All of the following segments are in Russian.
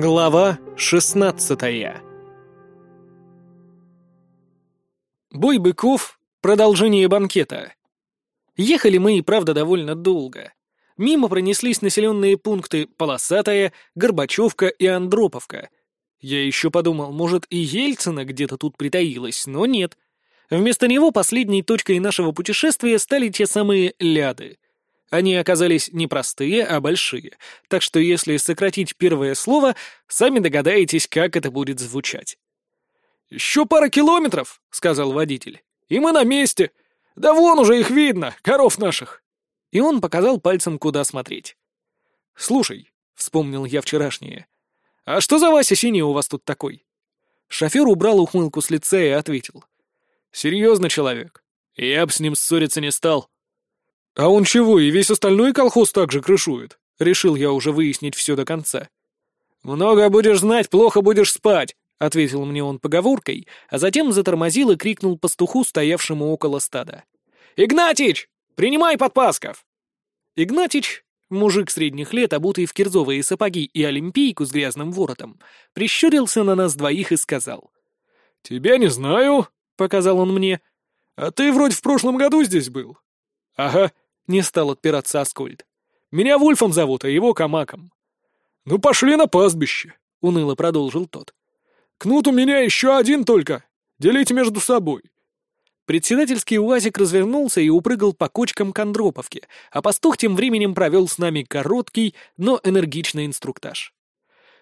Глава шестнадцатая Бой быков — продолжение банкета. Ехали мы и правда довольно долго. Мимо пронеслись населенные пункты Полосатая, Горбачевка и Андроповка. Я еще подумал, может и Ельцина где-то тут притаилась, но нет. Вместо него последней точкой нашего путешествия стали те самые ляды — они оказались не простые, а большие, так что если сократить первое слово, сами догадаетесь, как это будет звучать. «Еще пара километров», — сказал водитель, — «и мы на месте. Да вон уже их видно, коров наших». И он показал пальцем, куда смотреть. «Слушай», — вспомнил я вчерашнее, — «а что за Вася Синий у вас тут такой?» Шофер убрал ухмылку с лица и ответил. «Серьезно, человек. Я б с ним ссориться не стал». «А он чего, и весь остальной колхоз также крышует?» Решил я уже выяснить все до конца. «Много будешь знать, плохо будешь спать», — ответил мне он поговоркой, а затем затормозил и крикнул пастуху, стоявшему около стада. «Игнатич, принимай подпасков!» Игнатич, мужик средних лет, обутый в кирзовые сапоги и олимпийку с грязным воротом, прищурился на нас двоих и сказал. «Тебя не знаю», — показал он мне. «А ты вроде в прошлом году здесь был». «Ага», не стал отпираться Аскольд. «Меня Вульфом зовут, а его Камаком». «Ну, пошли на пастбище», — уныло продолжил тот. «Кнут у меня еще один только. Делите между собой». Председательский УАЗик развернулся и упрыгал по кочкам к Андроповке, а пастух тем временем провел с нами короткий, но энергичный инструктаж.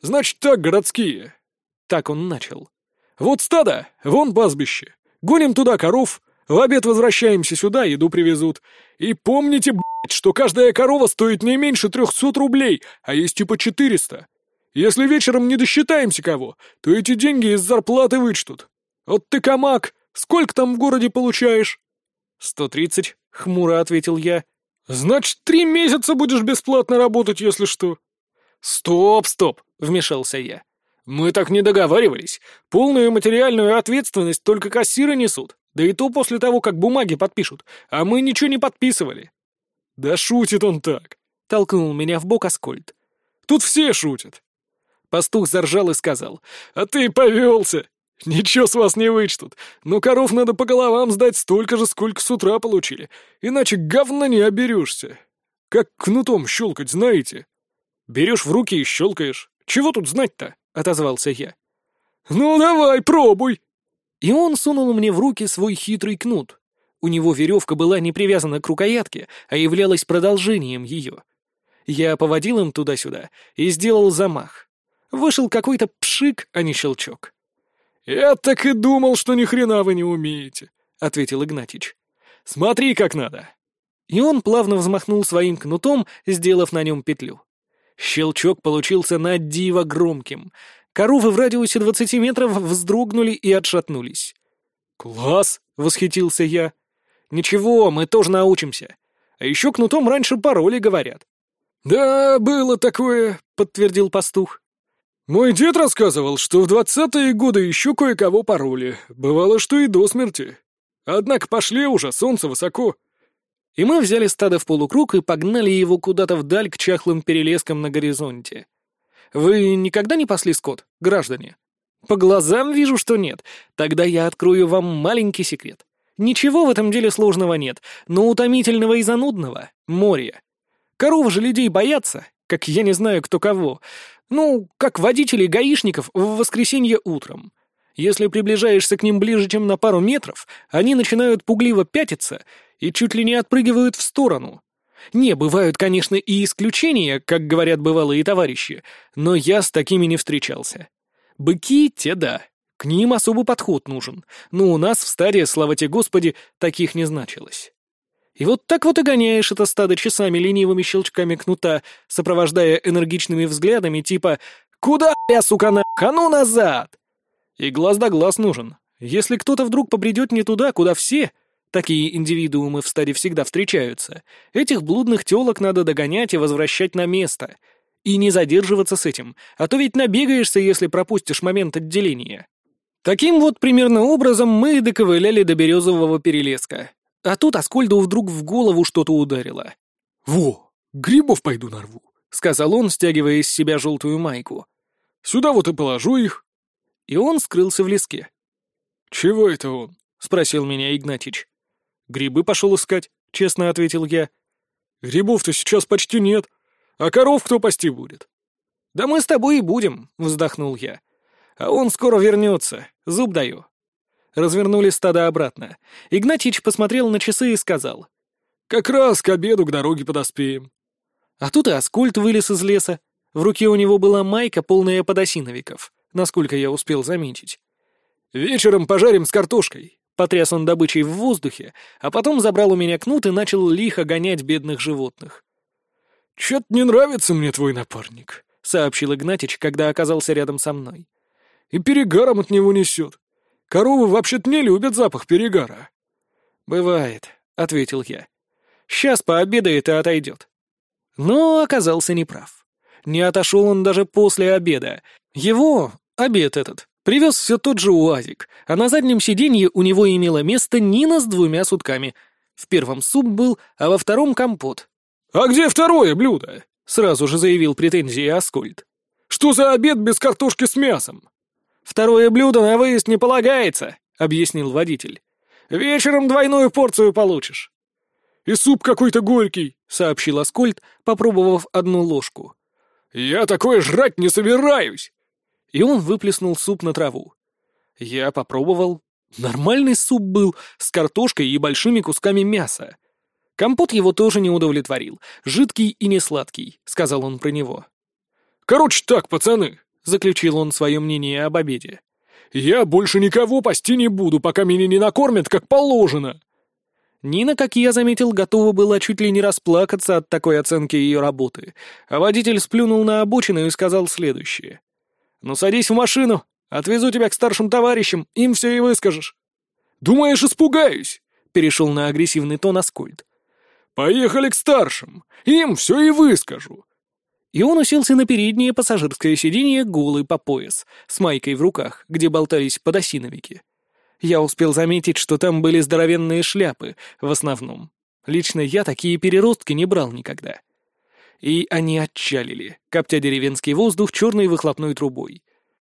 «Значит так, городские!» Так он начал. «Вот стадо, вон пастбище. Гоним туда коров, в обед возвращаемся сюда, еду привезут. И помните, блядь, что каждая корова стоит не меньше трехсот рублей, а есть и по четыреста. Если вечером не досчитаемся кого, то эти деньги из зарплаты вычтут. Вот ты, камак, сколько там в городе получаешь?» «Сто тридцать», — хмуро ответил я. «Значит, три месяца будешь бесплатно работать, если что». «Стоп, стоп», — вмешался я. «Мы так не договаривались. Полную материальную ответственность только кассиры несут. Да и то после того, как бумаги подпишут, а мы ничего не подписывали». «Да шутит он так», — толкнул меня в бок Аскольд. «Тут все шутят». Пастух заржал и сказал, «А ты повелся! Ничего с вас не вычтут, но коров надо по головам сдать столько же, сколько с утра получили, иначе говна не оберешься. Как кнутом щелкать, знаете?» «Берешь в руки и щелкаешь. Чего тут знать-то?» — отозвался я. «Ну давай, пробуй!» И он сунул мне в руки свой хитрый кнут. У него веревка была не привязана к рукоятке, а являлась продолжением ее. Я поводил им туда-сюда и сделал замах. Вышел какой-то пшик, а не щелчок. «Я так и думал, что ни хрена вы не умеете», — ответил Игнатич. «Смотри, как надо». И он плавно взмахнул своим кнутом, сделав на нем петлю. Щелчок получился на диво громким, Коровы в радиусе двадцати метров вздрогнули и отшатнулись. «Класс!» — восхитился я. «Ничего, мы тоже научимся. А еще кнутом раньше пароли говорят». «Да, было такое», — подтвердил пастух. «Мой дед рассказывал, что в двадцатые годы еще кое-кого пароли. Бывало, что и до смерти. Однако пошли уже, солнце высоко». И мы взяли стадо в полукруг и погнали его куда-то вдаль к чахлым перелескам на горизонте. Вы никогда не пасли скот, граждане? По глазам вижу, что нет. Тогда я открою вам маленький секрет. Ничего в этом деле сложного нет, но утомительного и занудного — море. Коров же людей боятся, как я не знаю кто кого. Ну, как водителей гаишников в воскресенье утром. Если приближаешься к ним ближе, чем на пару метров, они начинают пугливо пятиться и чуть ли не отпрыгивают в сторону. Не, бывают, конечно, и исключения, как говорят бывалые товарищи, но я с такими не встречался. Быки — те да, к ним особый подход нужен, но у нас в стаде, слава тебе Господи, таких не значилось. И вот так вот и гоняешь это стадо часами ленивыми щелчками кнута, сопровождая энергичными взглядами типа «Куда, я, сука, на... А ну назад!» И глаз да глаз нужен. Если кто-то вдруг побредет не туда, куда все, Такие индивидуумы в стаде всегда встречаются. Этих блудных телок надо догонять и возвращать на место. И не задерживаться с этим, а то ведь набегаешься, если пропустишь момент отделения. Таким вот примерно образом мы доковыляли до березового перелеска. А тут Аскольду вдруг в голову что-то ударило. «Во, грибов пойду нарву», — сказал он, стягивая из себя желтую майку. Сюда вот и положу их». И он скрылся в леске. «Чего это он?» — спросил меня Игнатич. «Грибы пошел искать», — честно ответил я. «Грибов-то сейчас почти нет. А коров кто пасти будет?» «Да мы с тобой и будем», — вздохнул я. «А он скоро вернется. Зуб даю». Развернули стадо обратно. Игнатьич посмотрел на часы и сказал. «Как раз к обеду к дороге подоспеем». А тут и Аскольд вылез из леса. В руке у него была майка, полная подосиновиков, насколько я успел заметить. «Вечером пожарим с картошкой», — потряс он добычей в воздухе, а потом забрал у меня кнут и начал лихо гонять бедных животных. «Чё-то не нравится мне твой напарник», — сообщил Игнатич, когда оказался рядом со мной. «И перегаром от него несет. Коровы вообще-то не любят запах перегара». «Бывает», — ответил я. «Сейчас пообедает и отойдет». Но оказался неправ. Не отошел он даже после обеда. Его, обед этот, привез все тот же УАЗик, а на заднем сиденье у него имело место Нина с двумя сутками. В первом суп был, а во втором компот. «А где второе блюдо?» — сразу же заявил претензии Аскольд. «Что за обед без картошки с мясом?» «Второе блюдо на выезд не полагается», — объяснил водитель. «Вечером двойную порцию получишь». «И суп какой-то горький», — сообщил Аскольд, попробовав одну ложку. «Я такое жрать не собираюсь!» И он выплеснул суп на траву. Я попробовал. Нормальный суп был, с картошкой и большими кусками мяса. Компот его тоже не удовлетворил. Жидкий и несладкий, сказал он про него. «Короче так, пацаны», — заключил он свое мнение об обеде. «Я больше никого пасти не буду, пока меня не накормят, как положено». Нина, как я заметил, готова была чуть ли не расплакаться от такой оценки ее работы, а водитель сплюнул на обочину и сказал следующее. «Ну садись в машину, отвезу тебя к старшим товарищам, им все и выскажешь». «Думаешь, испугаюсь?» — перешел на агрессивный тон Аскольд. «Поехали к старшим, им все и выскажу». И он уселся на переднее пассажирское сиденье голый по пояс, с майкой в руках, где болтались подосиновики. Я успел заметить, что там были здоровенные шляпы, в основном. Лично я такие переростки не брал никогда. И они отчалили, коптя деревенский воздух черной выхлопной трубой.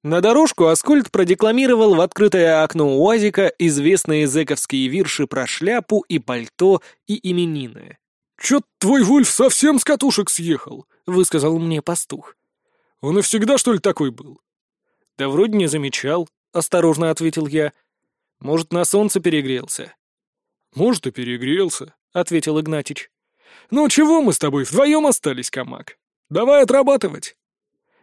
На дорожку Аскольд продекламировал в открытое окно УАЗика известные зэковские вирши про шляпу и пальто и именины. «Чё твой Вульф совсем с катушек съехал?» — высказал мне пастух. «Он и всегда, что ли, такой был?» «Да вроде не замечал», — осторожно ответил я. «Может, на солнце перегрелся?» «Может, и перегрелся», — ответил Игнатич. «Ну чего мы с тобой вдвоем остались, Камак? Давай отрабатывать».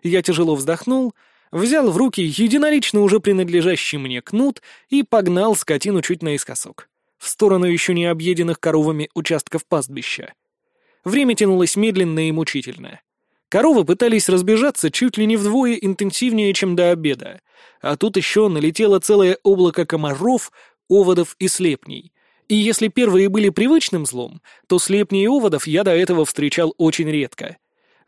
Я тяжело вздохнул, взял в руки единолично уже принадлежащий мне кнут и погнал скотину чуть наискосок, в сторону еще не объеденных коровами участков пастбища. Время тянулось медленно и мучительно. Коровы пытались разбежаться чуть ли не вдвое интенсивнее, чем до обеда, а тут еще налетело целое облако комаров, оводов и слепней. И если первые были привычным злом, то слепней оводов я до этого встречал очень редко.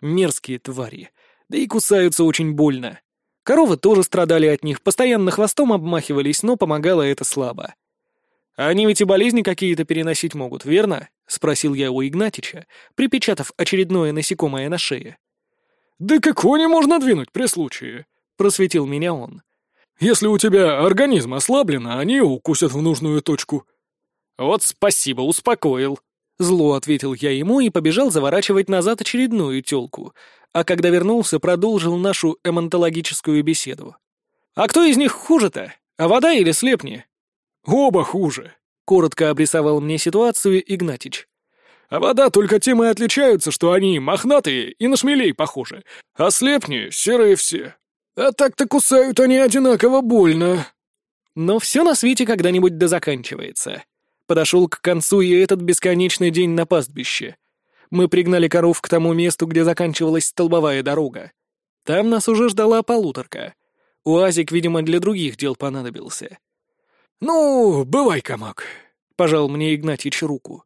Мерзкие твари. Да и кусаются очень больно. Коровы тоже страдали от них, постоянно хвостом обмахивались, но помогало это слабо. «Они ведь и болезни какие-то переносить могут, верно?» — спросил я у Игнатича, припечатав очередное насекомое на шее. «Да какое можно двинуть при случае?» — просветил меня он. «Если у тебя организм ослаблен, они укусят в нужную точку». «Вот спасибо, успокоил», Зло ответил я ему и побежал заворачивать назад очередную тёлку, а когда вернулся, продолжил нашу эмонтологическую беседу. «А кто из них хуже-то? А вода или слепни?» «Оба хуже», — коротко обрисовал мне ситуацию Игнатич. «А вода только тем и отличаются, что они мохнатые и на шмелей похожи, а слепни — серые все. А так-то кусают они одинаково больно». Но все на свете когда-нибудь да заканчивается. Подошел к концу и этот бесконечный день на пастбище. Мы пригнали коров к тому месту, где заканчивалась столбовая дорога. Там нас уже ждала полуторка. Уазик, видимо, для других дел понадобился. «Ну, бывай, комак», — пожал мне Игнатьич руку.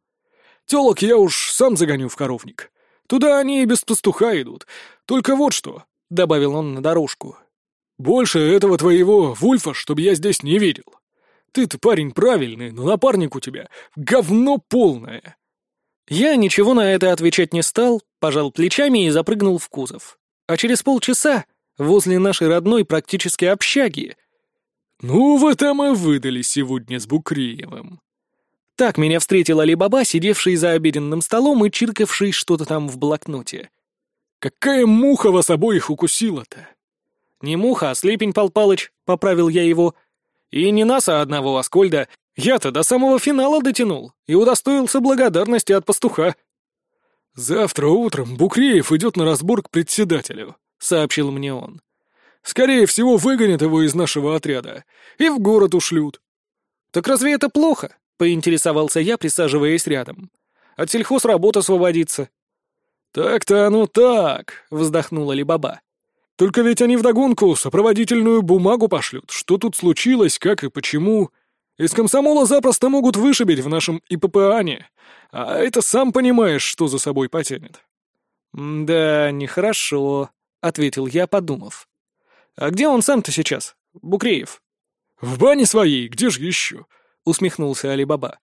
«Телок я уж сам загоню в коровник. Туда они и без пастуха идут. Только вот что», — добавил он на дорожку. «Больше этого твоего Вульфа, чтобы я здесь не видел. Ты-то парень правильный, но напарник у тебя говно полное». Я ничего на это отвечать не стал, пожал плечами и запрыгнул в кузов. А через полчаса возле нашей родной практически общаги. «Ну, вы там и выдали сегодня с Букреевым». Так меня встретил Али-Баба, сидевший за обеденным столом и чиркавший что-то там в блокноте. «Какая муха вас обоих укусила-то?» «Не муха, а слепень, Пал Палыч», — поправил я его. «И не нас, а одного Аскольда. Я-то до самого финала дотянул и удостоился благодарности от пастуха». «Завтра утром Букреев идет на разбор к председателю», — сообщил мне он. «Скорее всего, выгонят его из нашего отряда и в город ушлют». «Так разве это плохо?» — поинтересовался я, присаживаясь рядом. «От сельхозработы освободиться». «Так-то оно так», — вздохнула Либаба. «Только ведь они вдогонку сопроводительную бумагу пошлют, что тут случилось, как и почему. Из комсомола запросто могут вышибить в нашем ИППАне, а это сам понимаешь, что за собой потянет». «Да, нехорошо», — ответил я, подумав. «А где он сам-то сейчас, Букреев?» «В бане своей, где же еще?» усмехнулся Али-Баба.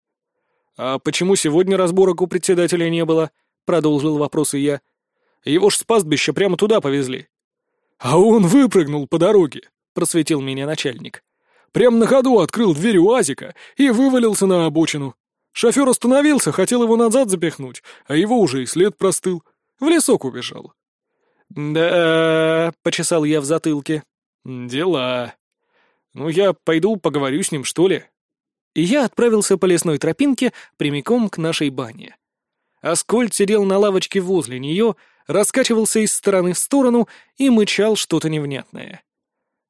«А почему сегодня разборок у председателя не было?» — продолжил вопросы я. «Его ж с пастбища прямо туда повезли». «А он выпрыгнул по дороге», — просветил меня начальник. «Прямо на ходу открыл дверь УАЗика и вывалился на обочину. Шофер остановился, хотел его назад запихнуть, а его уже и след простыл. В лесок убежал». «Да...» — почесал я в затылке. «Дела. Ну, я пойду поговорю с ним, что ли?» и я отправился по лесной тропинке прямиком к нашей бане. Аскольд сидел на лавочке возле нее, раскачивался из стороны в сторону и мычал что-то невнятное.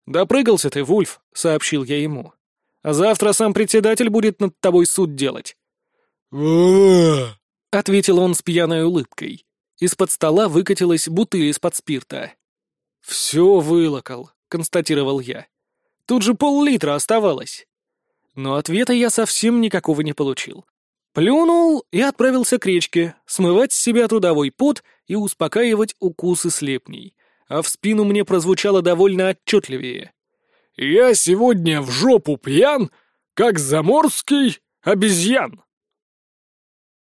«Допрыгался ты, Вульф», — сообщил я ему. «А завтра сам председатель будет над тобой суд делать». ответил он с пьяной улыбкой. Из-под стола выкатилась бутыль из-под спирта. «Все вылокал», — констатировал я. «Тут же пол-литра оставалось». Но ответа я совсем никакого не получил. Плюнул и отправился к речке, смывать с себя трудовой пот и успокаивать укусы слепней. А в спину мне прозвучало довольно отчетливее. «Я сегодня в жопу пьян, как заморский обезьян».